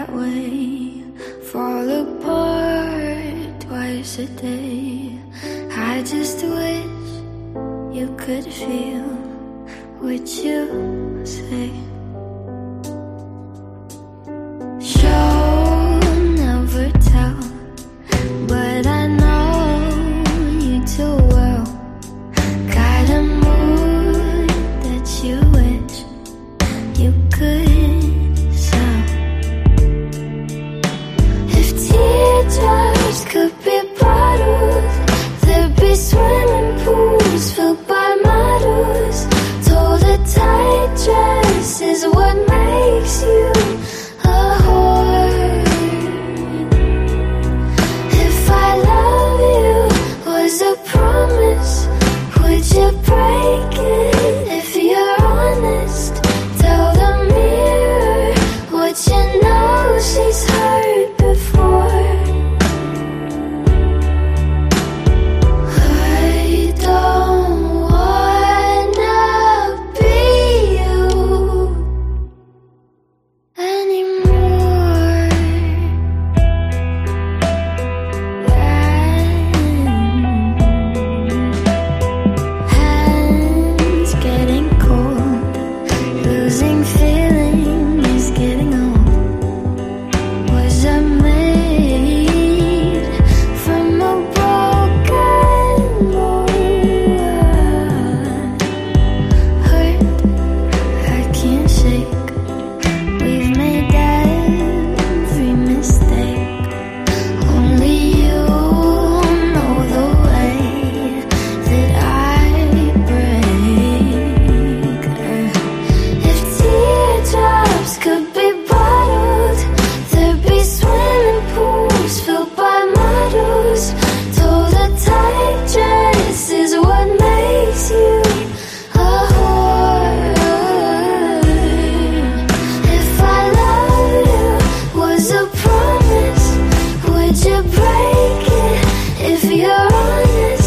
that way. Fall apart twice a day. I just wish you could feel what you say. dress is what makes you a whore. If I love you was a promise, would you break it? Oh,